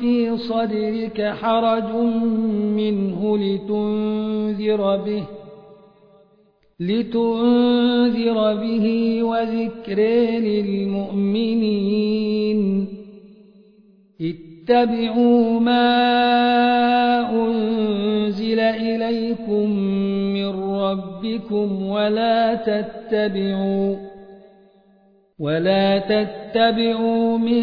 في صدرك حرج منه لتنذر به لتنذر به وذكر للمؤمنين. اتبعوا ما أنزل إليكم من ربكم ولا تتبعوا ولا تتبعوا من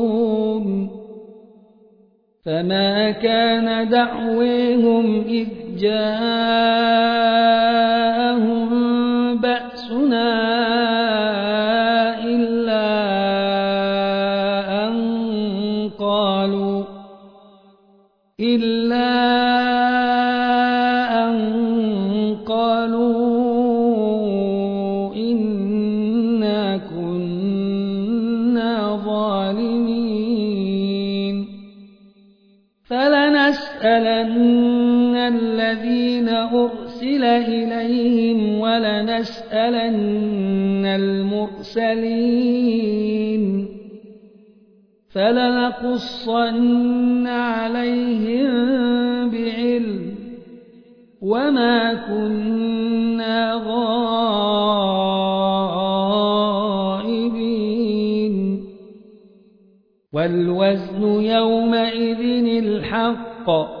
فما كان دعويهم إذ جاءهم ولنسألن المرسلين فلنقصن عليهم بعلم وما كنا غائبين والوزن يومئذ الحق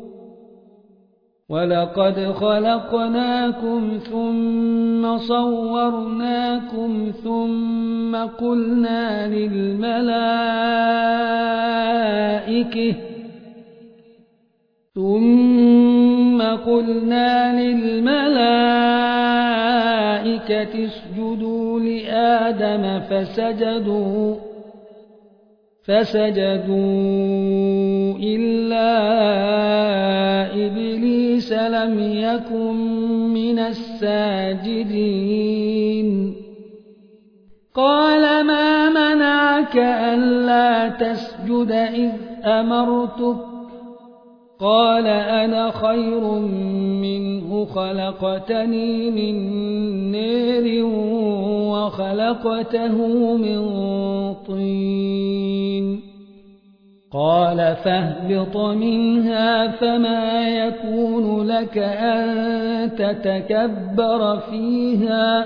ولقد خلقناكم ثم صورناكم ثم قلنا للملائكة ثم قلنا للملائكة اسجدوا لآدم فسجدوا فسجدوا إلا إبليس لم يكن من الساجدين. قال ما منعك ألا تسجد إذ أمرتك؟ قال أنا خير منه خلقتني من نير وخلقته من طين. قال فاهبط منها فما يكون لك أن تتكبر فيها.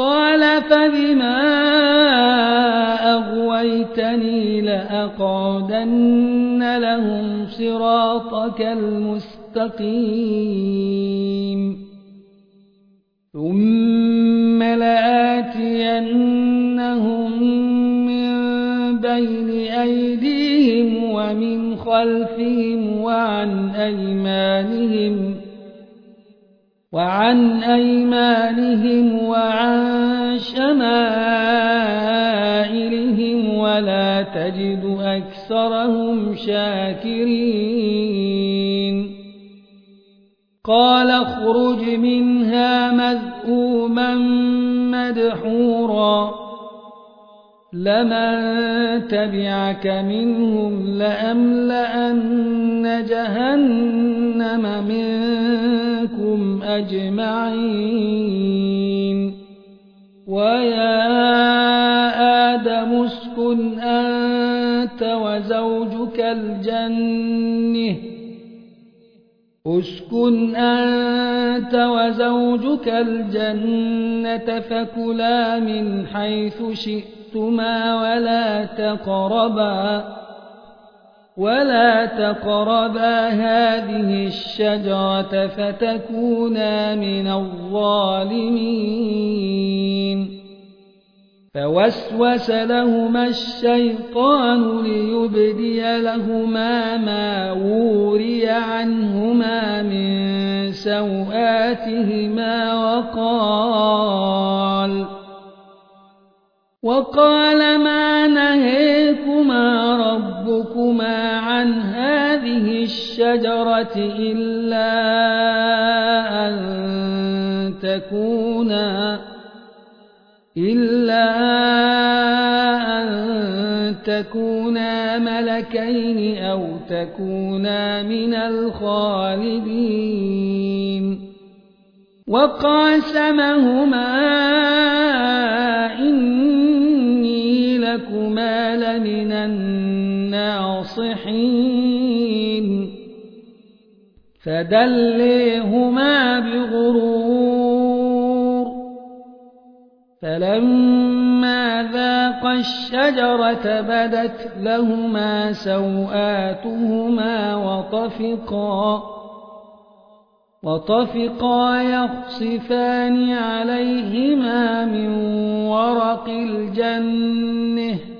قال فبما أغويتني لأقعدن لهم صراطك المستقيم. ثم لآتينهم من بين أيديهم ومن خلفهم وعن أيمانهم وعن أيمانهم وعن شمائلهم ولا تجد أكثرهم شاكرين. قال اخرج منها مذءوما مدحورا. لمن تبعك منهم لأملأن جهنم منكم أجمعين. ويا آدم اسكن أنت وزوجك الجنة. اسكن أنت وزوجك الجنة فكلا من حيث شئتما ولا تقربا. ولا تقربا هذه الشجرة فتكونا من الظالمين فوسوس لهما الشيطان ليبدي لهما ما وري عنهما من سوآتهما وقال وقال ما نهيكما عن هذه الشجرة إلا أن تكونا إلا أن تكونا ملكين أو تكونا من الخالدين. وقاسمهما إني لكما لمن الناصحين. فدليهما بغرور. فلما ذاقا الشجرة بدت لهما سوآتهما وطفقا وطفقا يخصفان عليهما من ورق الجنة.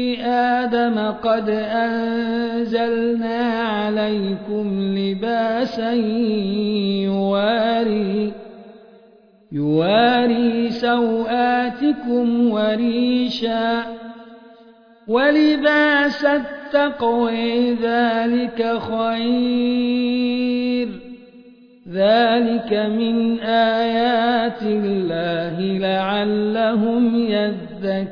آدم قد أنزلنا عليكم لباسا يواري يواري سوآتكم وريشا ولباس التقوى ذلك خير. ذلك من آيات الله لعلهم يذكرون.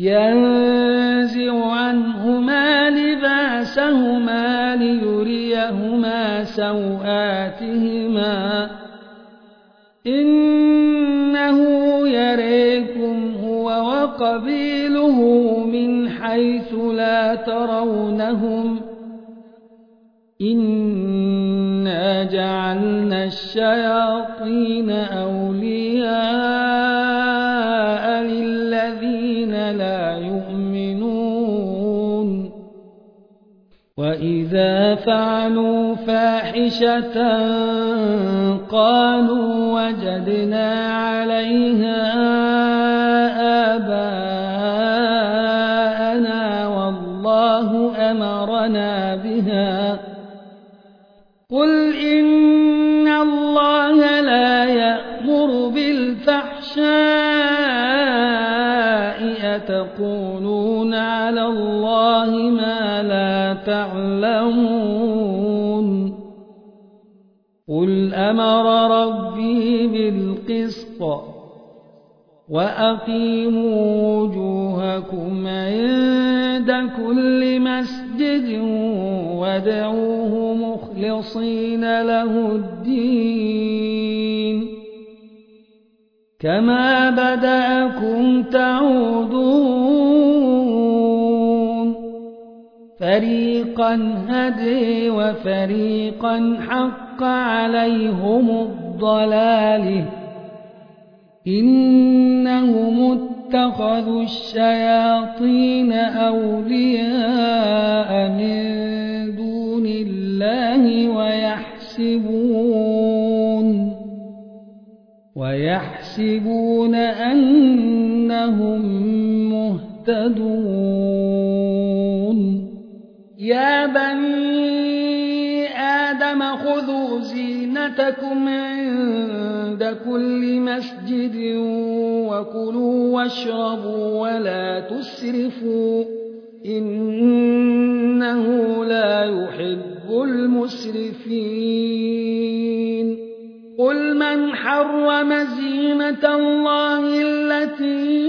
ينزع عنهما لباسهما ليريهما سوآتهما. إنه يريكم هو وقبيله من حيث لا ترونهم. إنا جعلنا الشياطين أولياء وإذا فعلوا فاحشة قالوا وجدنا عليها أمر ربي بالقسط وأقيموا وجوهكم عند كل مسجد وادعوه مخلصين له الدين. كما بدأكم تعودون. فريقا هدي وفريقا حق عليهم الضلاله إنهم اتخذوا الشياطين أولياء من دون الله ويحسبون ويحسبون أنهم مهتدون. يا بني زينتكم عند كل مسجد وكلوا واشربوا ولا تسرفوا إنه لا يحب المسرفين. قل من حرم زينة الله التي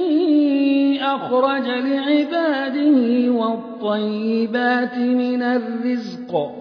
أخرج لعباده والطيبات من الرزق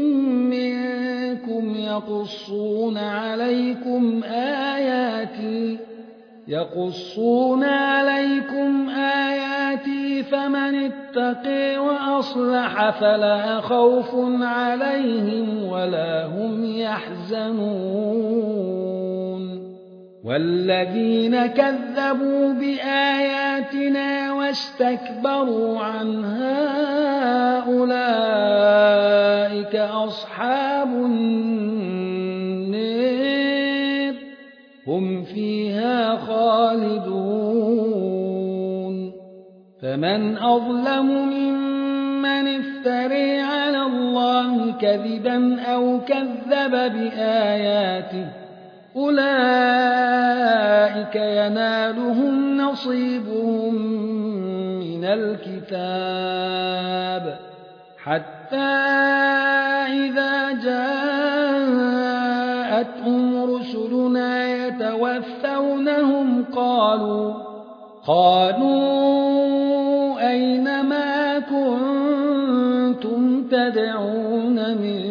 يقصون عليكم آياتي يقصون عليكم آياتي فمن اتقي وأصلح فلا خوف عليهم ولا هم يحزنون. والذين كذبوا بآياتنا واستكبروا عنها أولئك أصحاب النار. هم فيها خالدون. فمن أظلم ممن افتري على الله كذبا أو كذب بآياته أولئك ينالهم نصيبهم من الكتاب حتى إذا جاءتهم رسلنا يتوفونهم قالوا قالوا أين ما كنتم تدعون من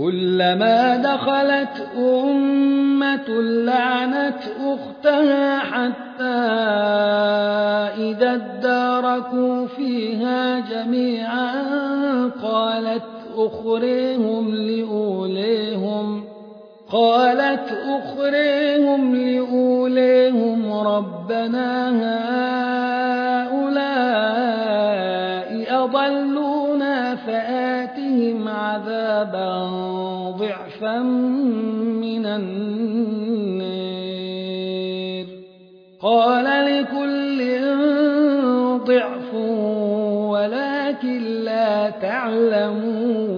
كلما دخلت أمة لعنت أختها حتى إذا اداركوا فيها جميعا قالت أخريهم لأوليهم قالت أخريهم لأوليهم ربنا هؤلاء فآتهم عذابا ضعفا من النار قال لكل ضعف ولكن لا تعلمون.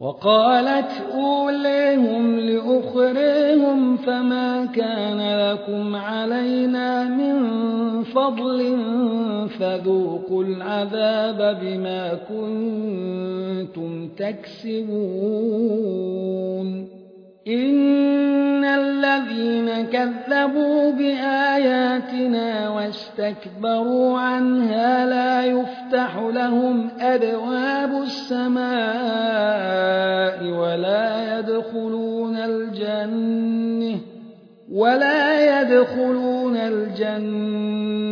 وقالت أوليهم لأخريهم فما كان لكم علينا من فضل فذوقوا العذاب بما كنتم تكسبون. إن الذين كذبوا بآياتنا واستكبروا عنها لا يفتح لهم أبواب السماء ولا يدخلون الجنة ولا يدخلون الجنة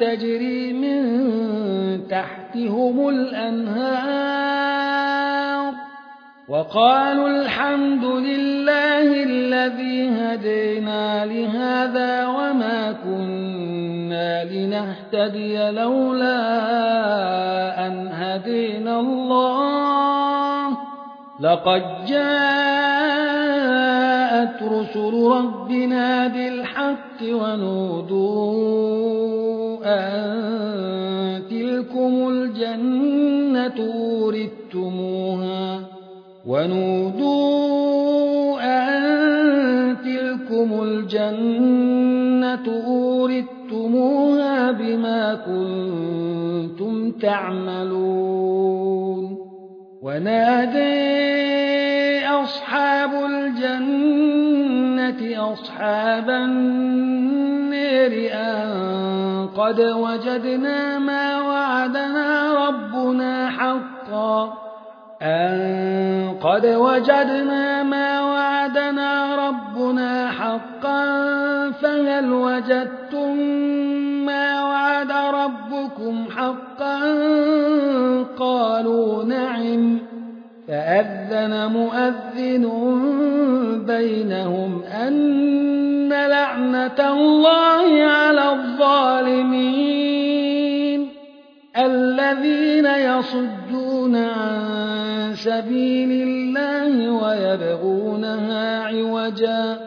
تجري من تحتهم الأنهار. وقالوا الحمد لله الذي هدينا لهذا وما كنا لنهتدي لولا أن هدينا الله. لقد جاءت رسل ربنا بالحق ونودوا أن تلكم الجنة أوردتموها ونودوا أن تلكم الجنة أوردتموها بما كنتم تعملون ونادي أصحاب الجنة أصحاب النار أن قد وجدنا ما وعدنا ربنا حقا. أن قد وجدنا ما وعدنا ربنا حقا فهل وجدتم ما وعد ربكم حقا؟ قالوا نعم. فأذن مؤذن بينهم أن لعنة الله على الظالمين الذين يصدون عن سبيل الله ويبغونها عوجا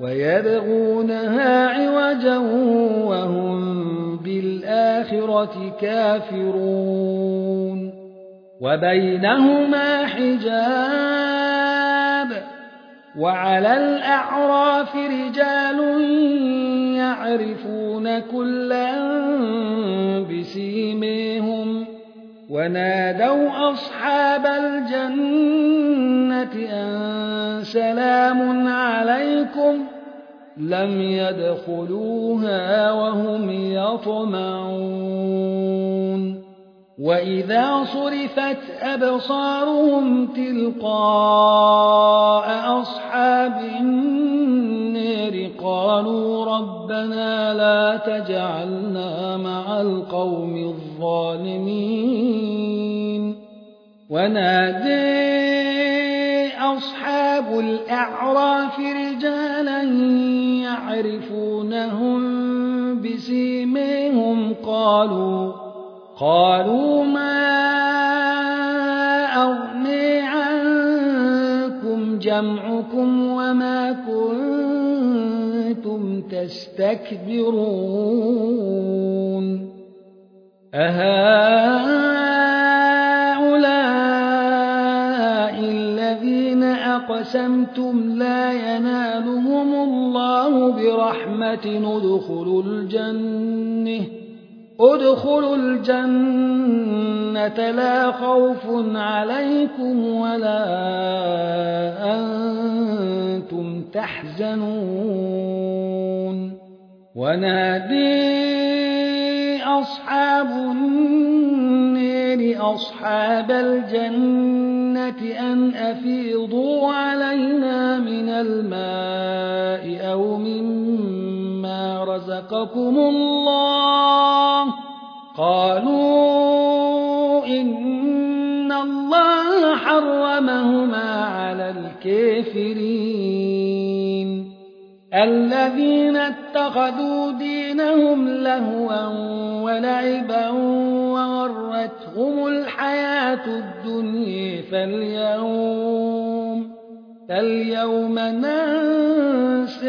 ويبغونها عوجا وهم بالآخرة كافرون وبينهما حجاب وعلى الأعراف رجال يعرفون كلا بسيميهم ونادوا أصحاب الجنة أن سلام عليكم لم يدخلوها وهم يطمعون وإذا صرفت أبصارهم تلقاء أصحاب النار قالوا ربنا لا تجعلنا مع القوم الظالمين ونادي أصحاب الأعراف رجالا يعرفونهم بسيميهم قالوا قالوا ما أغني عنكم جمعكم وما كنتم تستكبرون أهؤلاء الذين أقسمتم لا ينالهم الله برحمة ندخلوا الجنة ادخلوا الجنة لا خوف عليكم ولا أنتم تحزنون. ونادي أصحاب النير أصحاب الجنة أن أفيضوا علينا من الماء أو مما رزقكم الله. قالوا إن الله حرمهما على الكافرين. الذين اتخذوا دينهم لهوا ولعبا وغرتهم الحياة الدنيا فاليوم فاليوم ننسيهم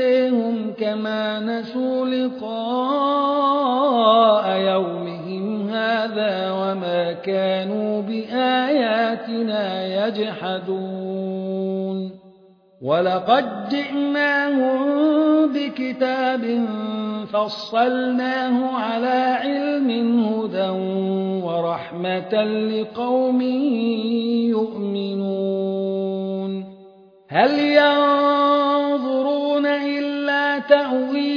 كما نسوا لقاء كانوا بآياتنا يجحدون ولقد جئناهم بكتاب فصلناه على علم هدى ورحمة لقوم يؤمنون هل ينظرون إلا تأويله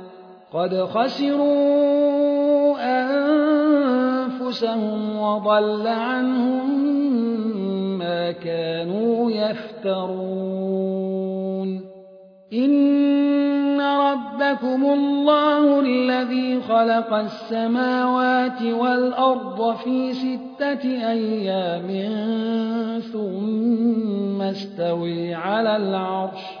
قد خسروا أنفسهم وضل عنهم ما كانوا يفترون. إن ربكم الله الذي خلق السماوات والأرض في ستة أيام ثم استوي على العرش.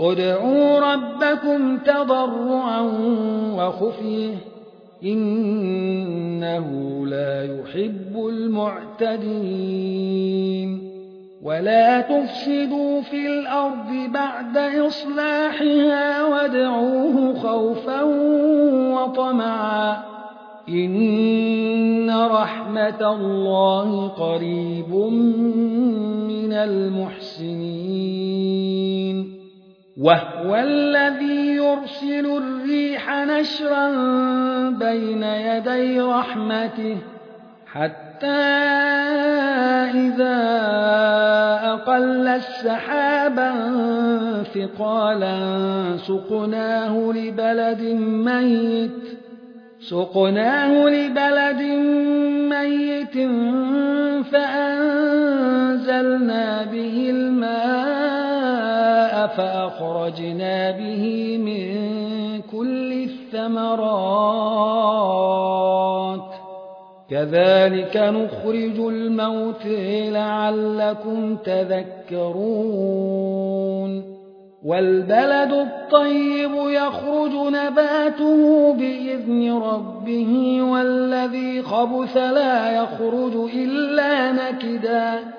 ادعوا ربكم تضرعا وخفيه إنه لا يحب المعتدين. ولا تفسدوا في الأرض بعد إصلاحها وادعوه خوفا وطمعا. إن رحمة الله قريب من المحسنين. وهو الذي يرسل الريح نشرا بين يدي رحمته حتى إذا أقل السحابا ثقالا سقناه لبلد ميت سقناه لبلد ميت فأنزلنا به الماء فأخرجنا به من كل الثمرات. كذلك نخرج الموت لعلكم تذكرون. والبلد الطيب يخرج نباته بإذن ربه والذي خبث لا يخرج إلا نكدا.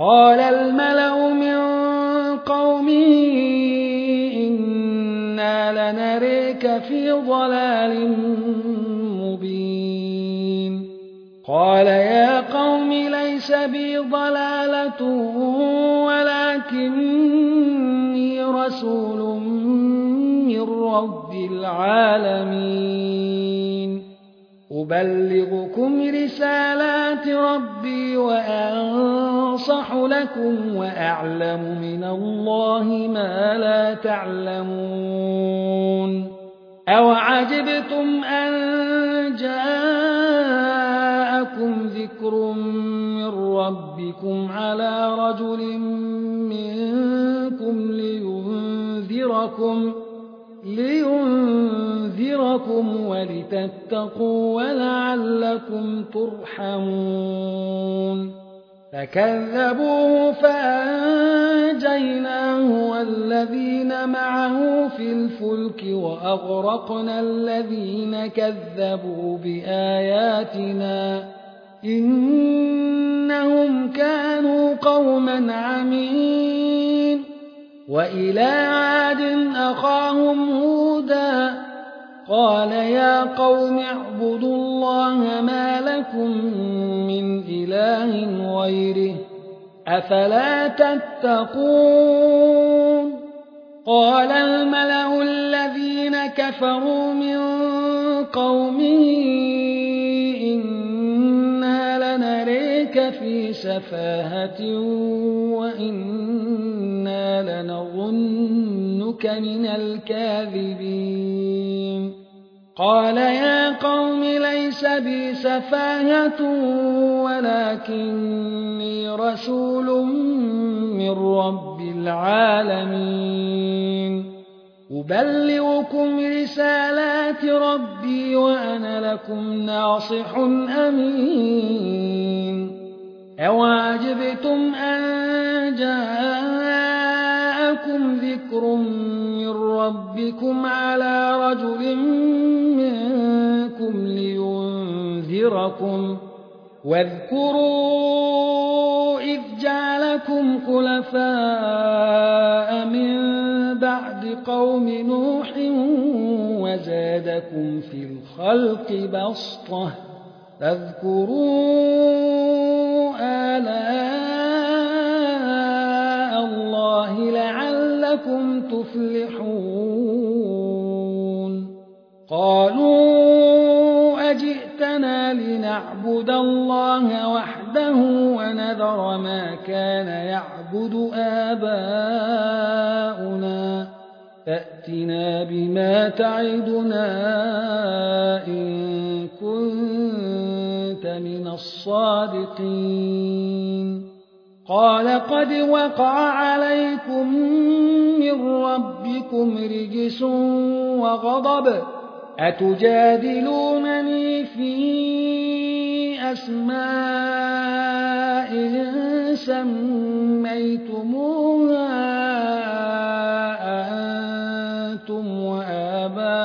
قال الملا من قومه إنا لنريك في ضلال مبين قال يا قوم ليس بي ضلالة ولكني رسول من رب العالمين أبلغكم رسالات ربي وأنصح لكم وأعلم من الله ما لا تعلمون. أوعجبتم أن جاءكم ذكر من ربكم على رجل منكم لينذركم لينذركم ولتتقوا ولعلكم ترحمون. فكذبوه فأنجيناه والذين معه في الفلك وأغرقنا الذين كذبوا بآياتنا إنهم كانوا قوما عمين وإلى عاد أخاهم هودا قال يا قوم اعبدوا الله ما لكم من إله غيره أفلا تتقون قال الملأ الذين كفروا من قومه إنا لنريك في سفاهة وإنا لنظنك من الكاذبين قال يا قوم ليس بي سفاهة ولكني رسول من رب العالمين. أبلغكم رسالات ربي وأنا لكم ناصح أمين. أوأجبتم أن جاءكم ذكر من ربكم على رجل منكم لينذركم واذكروا إذ جعلكم خلفاء من بعد قوم نوح وزادكم في الخلق بسطة فاذكروا آلاء لعلكم تفلحون قالوا أجئتنا لنعبد الله وحده ونذر ما كان يعبد آباؤنا فأتنا بما تعدنا إن كنت من الصادقين قال قد وقع عليكم من ربكم رجس وغضب أتجادلونني في أسماء سميتموها أنتم سميتموها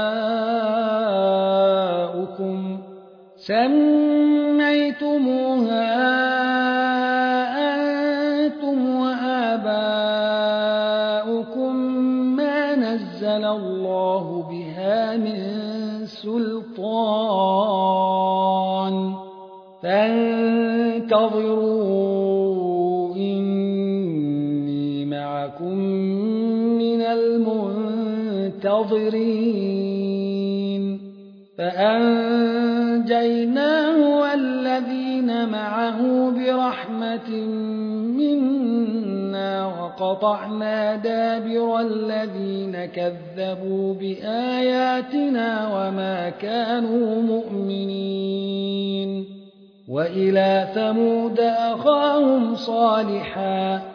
المنتظرين. فأنجيناه والذين معه برحمة منا وقطعنا دابر الذين كذبوا بآياتنا وما كانوا مؤمنين. وإلى ثمود أخاهم صالحا.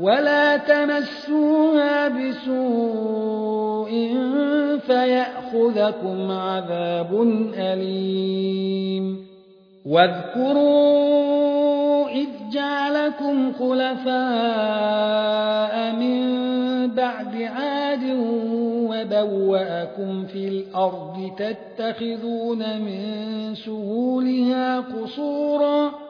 ولا تمسوها بسوء فيأخذكم عذاب أليم واذكروا إذ جعلكم خلفاء من بعد عاد وبواكم في الأرض تتخذون من سهولها قصورا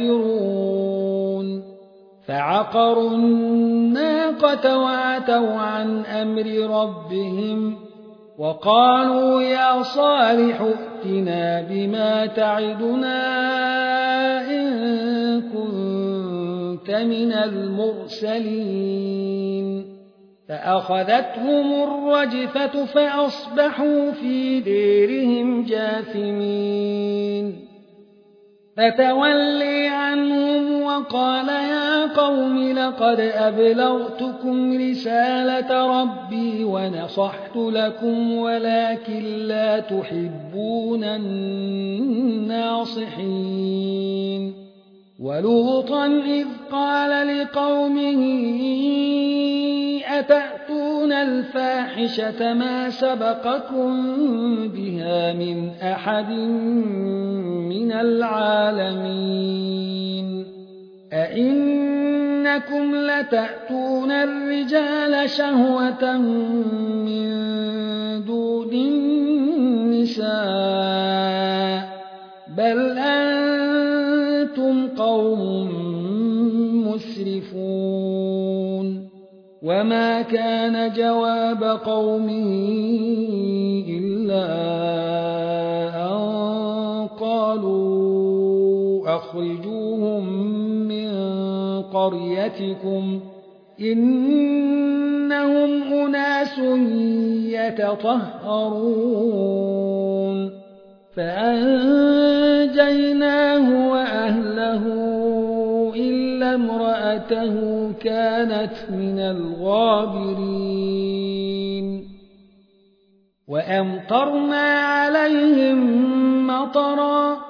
كافرون فعقروا الناقة وأتوا عن أمر ربهم وقالوا يا صالح ائتنا بما تعدنا إن كنت من المرسلين. فأخذتهم الرجفة فأصبحوا في ديرهم جاثمين. فتولي عنهم وقال يا قوم لقد أبلغتكم رسالة ربي ونصحت لكم ولكن لا تحبون الناصحين ولوطا إذ قال لقومه أتأتون الفاحشة ما سبقكم بها من أحد من العالمين. أئنكم لتأتون الرجال شهوة من دون النساء. بل أنتم قوم مسرفون. وما كان جواب قومه إلا أخرجوهم من قريتكم إنهم أناس يتطهرون فأنجيناه وأهله إلا امرأته كانت من الغابرين وأمطرنا عليهم مطرا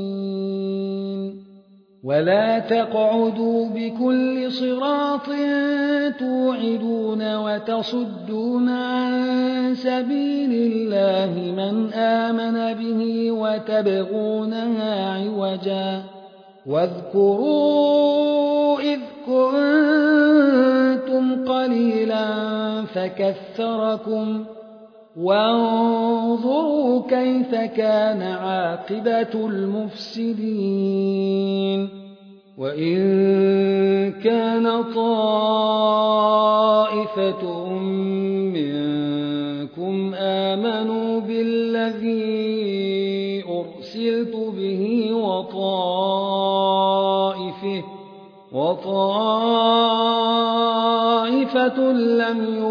ولا تقعدوا بكل صراط توعدون وتصدون عن سبيل الله من آمن به وتبغونها عوجا واذكروا إذ كنتم قليلا فكثركم وانظروا كيف كان عاقبة المفسدين. وإن كان طائفة منكم آمنوا بالذي أرسلت به وطائفة وطائفة لم يؤمنوا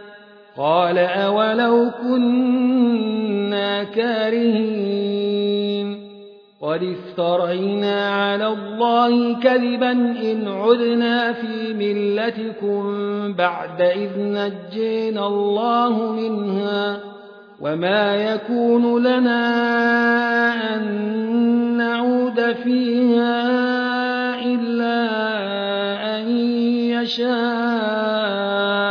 قال أولو كنا كارهين قد افترينا على الله كذبا إن عدنا في ملتكم بعد إذ نجينا الله منها وما يكون لنا أن نعود فيها إلا أن يشاء.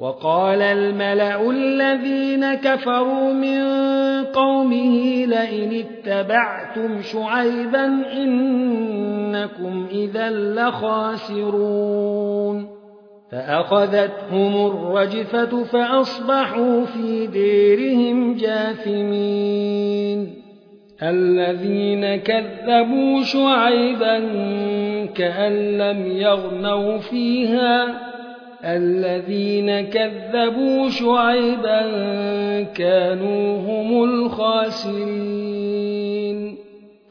وقال الملأ الذين كفروا من قومه لئن اتبعتم شعيبا إنكم إذا لخاسرون. فأخذتهم الرجفة فأصبحوا في ديرهم جاثمين. الذين كذبوا شعيبا كأن لم يغنوا فيها الذين كذبوا شعيبا كانوا هم الخاسرين.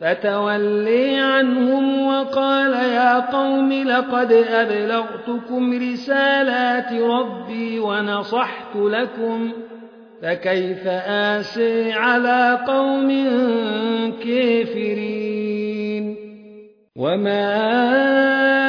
فتولي عنهم وقال يا قوم لقد أبلغتكم رسالات ربي ونصحت لكم فكيف آسي على قوم كافرين؟ وما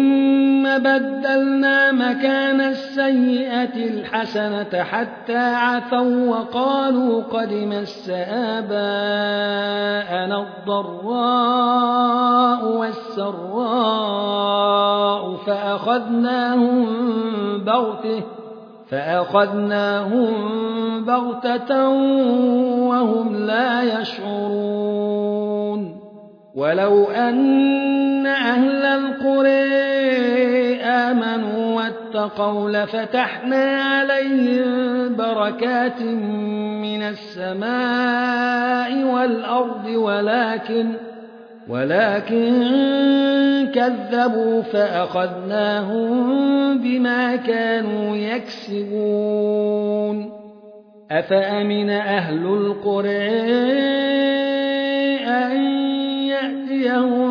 بدلنا مكان السيئة الحسنة حتى عفوا وقالوا قد مس آباءنا الضراء والسراء فأخذناهم بغتة فأخذناهم بغتة وهم لا يشعرون ولو أن أهل القرى آمنوا واتقوا اتقوا لفتحنا عليهم بركات من السماء والأرض ولكن ولكن كذبوا فأخذناهم بما كانوا يكسبون. أفأمن أهل القرى أن يأتيهم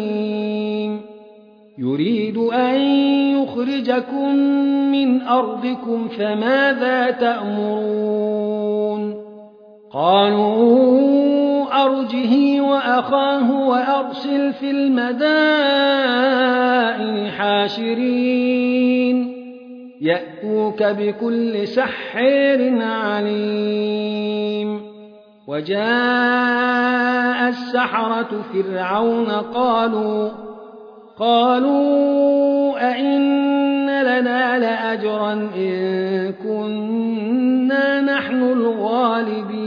يريد أن يخرجكم من أرضكم فماذا تأمرون؟ قالوا أرجه وأخاه وأرسل في المدائن حاشرين. يأتوك بكل سحير عليم. وجاء السحرة فرعون قالوا قالوا أئن لنا لأجرا إن كنا نحن الغالبين.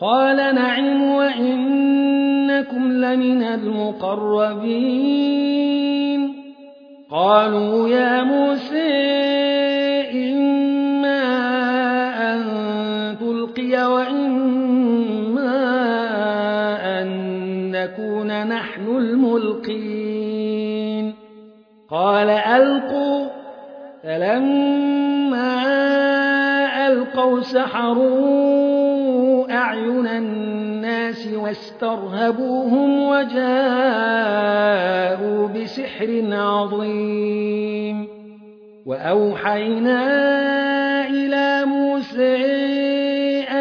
قال نعم وإنكم لمن المقربين. قالوا يا موسى الملقين. قال ألقوا. فلما ألقوا سحروا أعين الناس واسترهبوهم وجاءوا بسحر عظيم. وأوحينا إلى موسى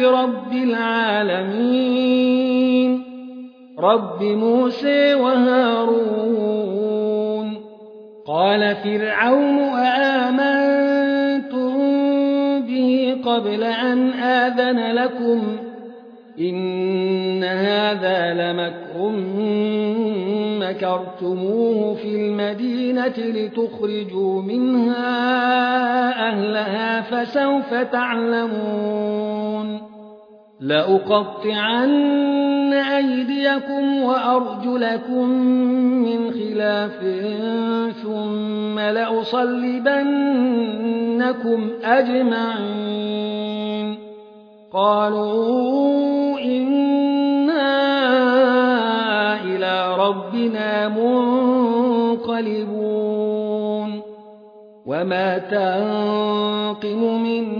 برب العالمين. رب موسى وهارون. قال فرعون آمنتم به قبل أن آذن لكم؟ إن هذا لمكر مكرتموه في المدينة لتخرجوا منها أهلها فسوف تعلمون. لأقطعن أيديكم وأرجلكم من خلاف ثم لأصلبنكم أجمعين. قالوا إنا إلى ربنا منقلبون. وما تنقم منا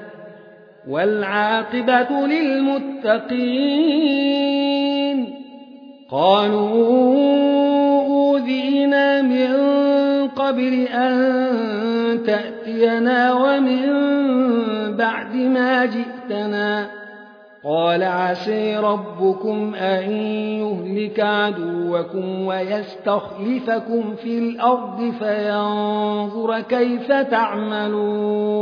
والعاقبة للمتقين. قالوا أوذينا من قبل أن تأتينا ومن بعد ما جئتنا. قال عسي ربكم أن يهلك عدوكم ويستخلفكم في الأرض فينظر كيف تعملون.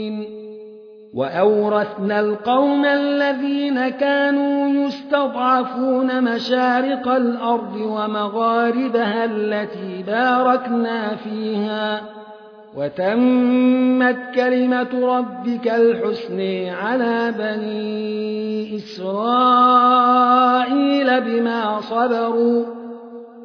وأورثنا القوم الذين كانوا يستضعفون مشارق الأرض ومغاربها التي باركنا فيها. وتمت كلمة ربك الحسن على بني إسرائيل بما صبروا.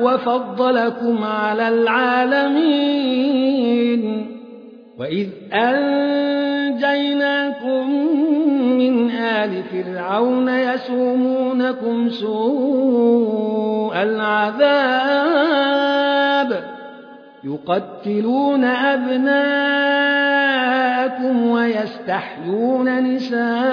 وهو فضلكم على العالمين. وإذ أنجيناكم من آل فرعون يسومونكم سوء العذاب يقتلون أبناءكم ويستحيون نساءكم.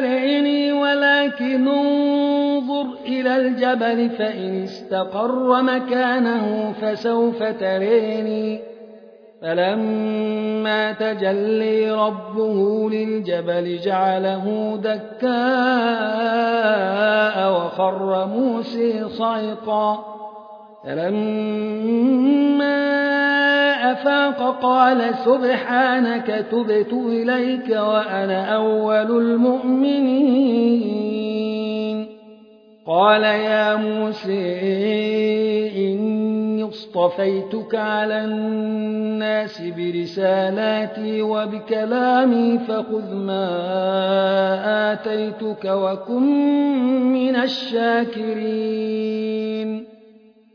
ترعني ولكن انظر إلى الجبل فإن استقر مكانه فسوف تريني. فلما تجلي ربه للجبل جعله دكاء وخر موسى صعقا. فلما أفاق قال سبحانك تبت إليك وأنا أول المؤمنين. قال يا موسى إني اصطفيتك على الناس برسالاتي وبكلامي فخذ ما آتيتك وكن من الشاكرين.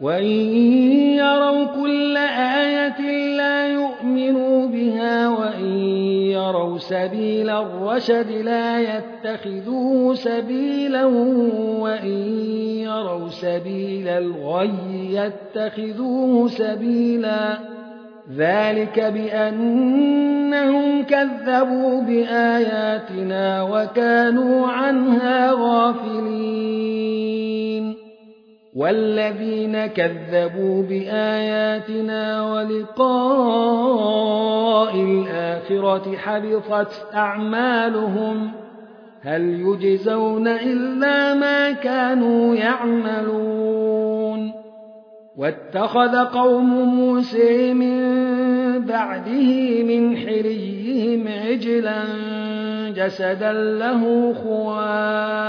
وإن يروا كل آية لا يؤمنوا بها وإن يروا سبيل الرشد لا يتخذوه سبيلا وإن يروا سبيل الغي يتخذوه سبيلا ذلك بأنهم كذبوا بآياتنا وكانوا عنها غافلين والذين كذبوا بآياتنا ولقاء الآخرة حبطت أعمالهم هل يجزون إلا ما كانوا يعملون واتخذ قوم موسى من بعده من حليهم عجلا جسدا له خوار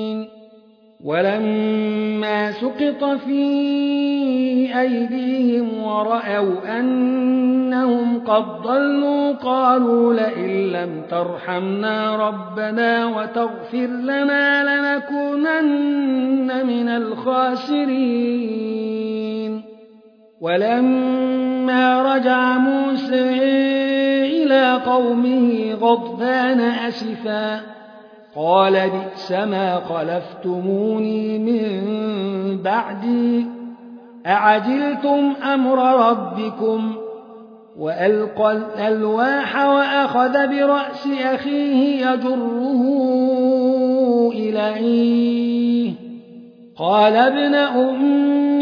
ولما سقط في أيديهم ورأوا أنهم قد ضلوا قالوا لئن لم ترحمنا ربنا وتغفر لنا لنكونن من الخاسرين. ولما رجع موسى إلى قومه غضبان أسفا قال بئس ما خلفتموني من بعدي. أعجلتم أمر ربكم؟ وألقى الألواح وأخذ برأس أخيه يجره إليه. قال ابن أم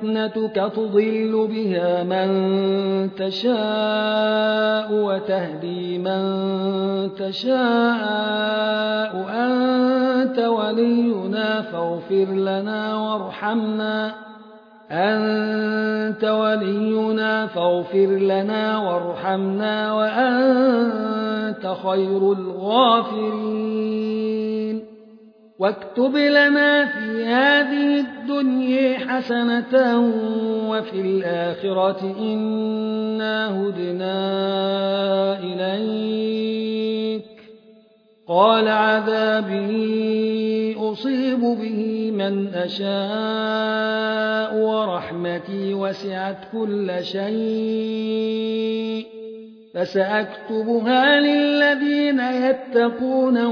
فتنتك تضل بها من تشاء وتهدي من تشاء. أنت ولينا فاغفر لنا وارحمنا. أنت ولينا فاغفر لنا وارحمنا. وأنت خير الغافرين. واكتب لنا في هذه الدنيا حسنة وفي الآخرة إنا هدنا إليك. قال عذابي أصيب به من أشاء ورحمتي وسعت كل شيء. فسأكتبها للذين يتقون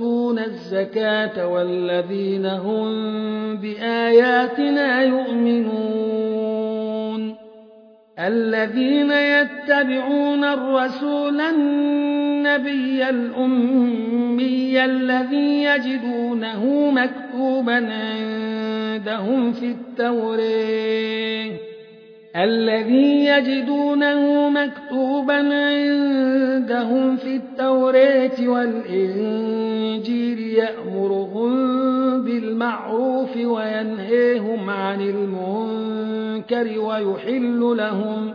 ويؤتون الزكاة والذين هم بآياتنا يؤمنون الذين يتبعون الرسول النبي الأمي الذي يجدونه مكتوبا عندهم في التوريه الذي يجدونه مكتوبا عندهم في التوراة والإنجيل يأمرهم بالمعروف وينهيهم عن المنكر ويحل لهم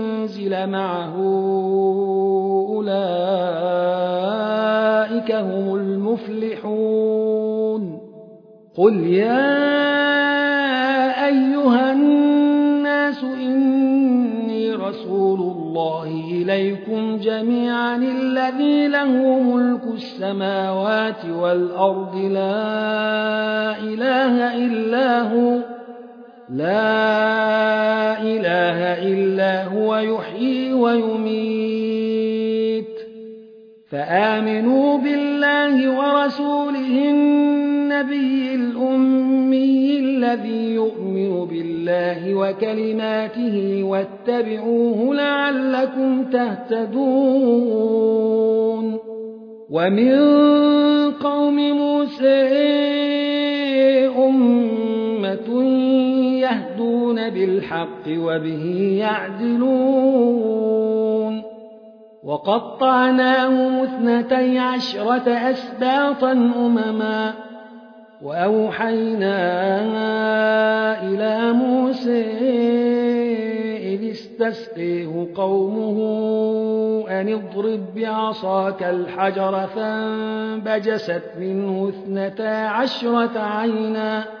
معه أولئك هم المفلحون. قل يا أيها الناس إني رسول الله إليكم جميعا الذي له ملك السماوات والأرض. لا إله إلا هو. لا إله إلا هو يحيي ويميت. فآمنوا بالله ورسوله النبي الأمي الذي يؤمن بالله وكلماته واتبعوه لعلكم تهتدون. ومن قوم موسى أمة يهدون بالحق وبه يعدلون وقطعناهم اثنتي عشرة أسباطا أمما وأوحينا إلى موسى إذ استسقيه قومه أن اضرب بعصاك الحجر فانبجست منه اثنتا عشرة عينا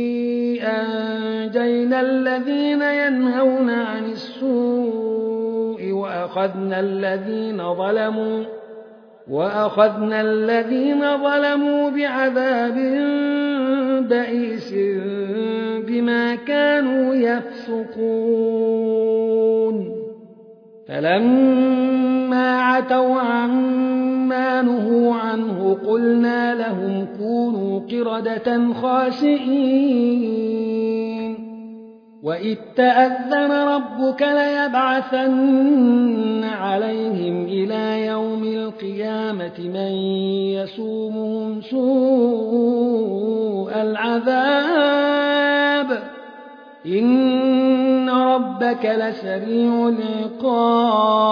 أنجينا الذين ينهون عن السوء وأخذنا الذين ظلموا وأخذنا الذين ظلموا بعذاب بئيس بما كانوا يفسقون. فلما عتوا عما نهوا عنه قلنا لهم كونوا قردة خاسئين. وإذ تأذن ربك ليبعثن عليهم إلى يوم القيامة من يسومهم سوء العذاب. إن ربك لسريع العقاب.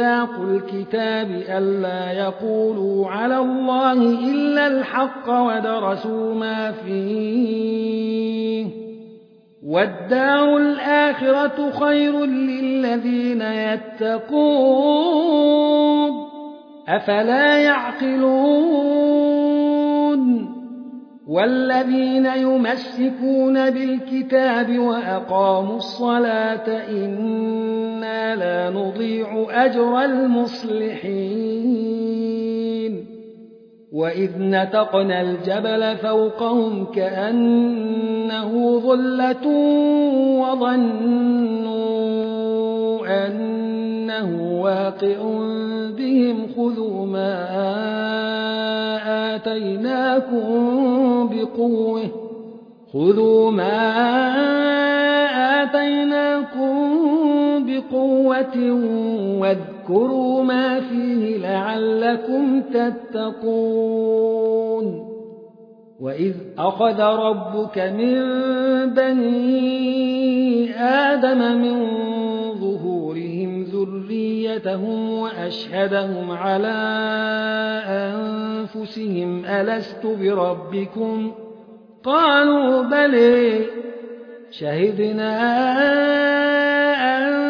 ميثاق الكتاب ألا يقولوا على الله إلا الحق ودرسوا ما فيه. والدار الآخرة خير للذين يتقون. أفلا يعقلون؟ والذين يمسكون بالكتاب وأقاموا الصلاة لا نضيع أجر المصلحين. وإذ نتقنا الجبل فوقهم كأنه ظلة وظنوا أنه واقع بهم خذوا ما آتيناكم بقوة خذوا ما آتيناكم بقوة واذكروا ما فيه لعلكم تتقون. وإذ أخذ ربك من بني آدم من ظهورهم ذريتهم وأشهدهم على أنفسهم ألست بربكم؟ قالوا بلي شهدنا أن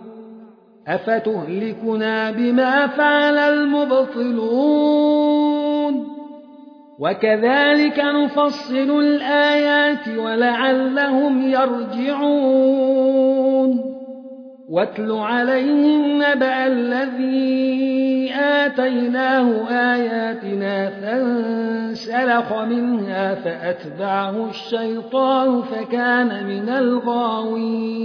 أفتهلكنا بما فعل المبطلون وكذلك نفصل الآيات ولعلهم يرجعون واتل عليهم نبأ الذي آتيناه آياتنا فانسلخ منها فأتبعه الشيطان فكان من الغاوين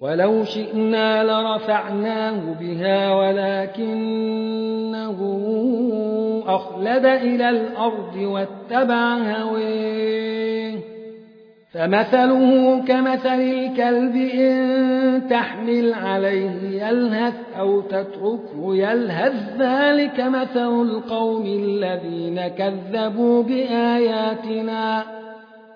ولو شئنا لرفعناه بها ولكنه أخلد إلى الأرض واتبع هويه. فمثله كمثل الكلب إن تحمل عليه يلهث أو تتركه يلهث. ذلك مثل القوم الذين كذبوا بآياتنا.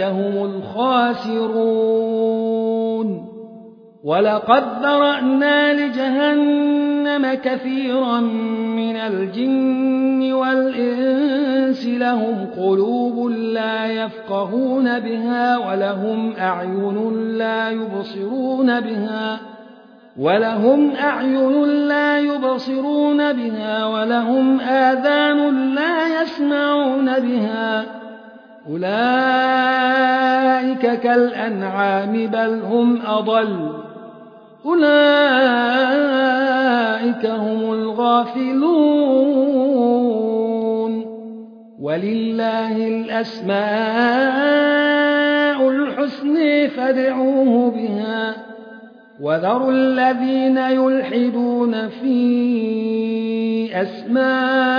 هم الخاسرون ولقد ذرانا لجهنم كثيرا من الجن والإنس لهم قلوب لا يفقهون بها ولهم أعين لا يبصرون بها ولهم أعين لا يبصرون بها ولهم آذان لا يسمعون بها أولئك كالأنعام بل هم أضل. أولئك هم الغافلون. ولله الأسماء الحسن فادعوه بها. وذروا الذين يلحدون في أسمائه.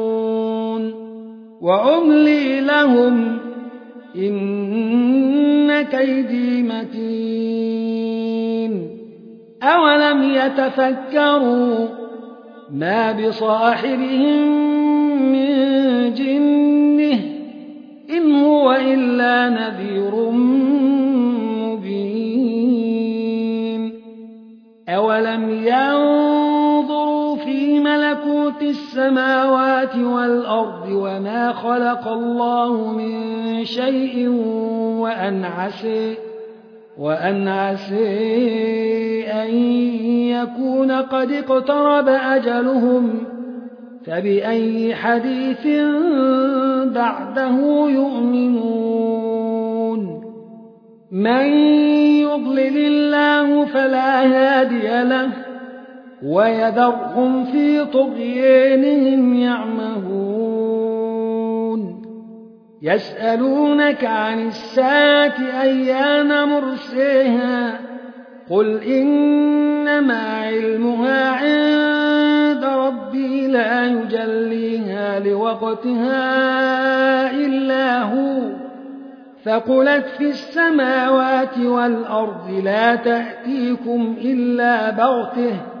وأملي لهم إن كيدي متين. أولم يتفكروا ما بصاحبهم من جنه إن هو إلا نذير مبين. أولم ينظروا السماوات والأرض وما خلق الله من شيء وأن عسي وأن عسي أن يكون قد اقترب أجلهم. فبأي حديث بعده يؤمنون؟ من يضلل الله فلا هادي له. ويذرهم في طغيانهم يعمهون. يسألونك عن الساعة أيان مرسيها قل إنما علمها عند ربي لا يجليها لوقتها إلا هو. فقلت في السماوات والأرض لا تأتيكم إلا بغتة.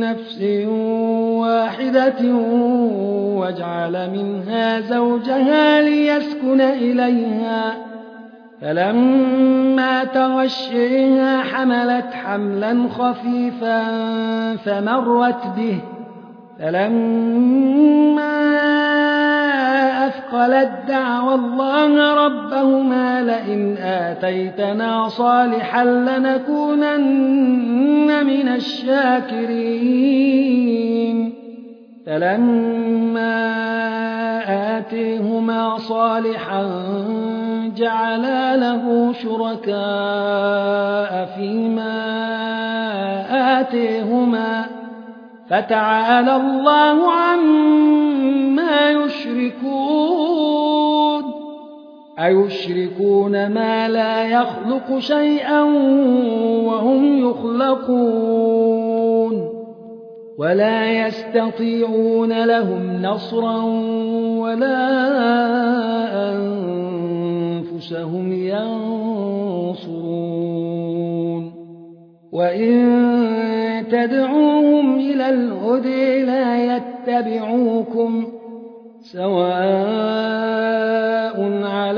نفس واحدة وجعل منها زوجها ليسكن إليها. فلما تغشيها حملت حملا خفيفا فمرت به. فلما أثقلت دعوى الله ربهما لئن آتيتنا صالحا لنكونن من الشاكرين. فلما آتيهما صالحا جعلا له شركاء فيما آتيهما فتعالى الله عما يشركون. أيشركون ما لا يخلق شيئا وهم يخلقون ولا يستطيعون لهم نصرا ولا أنفسهم ينصرون وإن تدعوهم إلى الهدى لا يتبعوكم سواء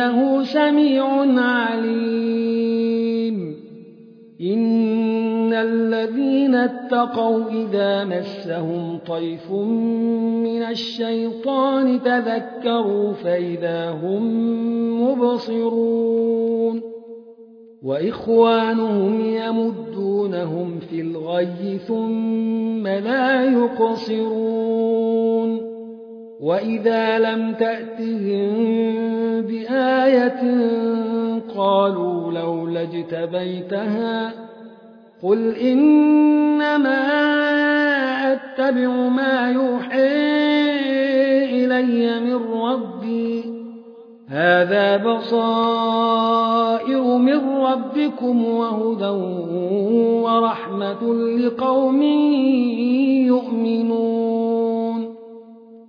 إنه سميع عليم. إن الذين اتقوا إذا مسهم طيف من الشيطان تذكروا فإذا هم مبصرون. وإخوانهم يمدونهم في الغي ثم لا يقصرون. وإذا لم تأتهم بآية قالوا لولا اجتبيتها قل إنما أتبع ما يوحي إلي من ربي هذا بصائر من ربكم وهدى ورحمة لقوم يؤمنون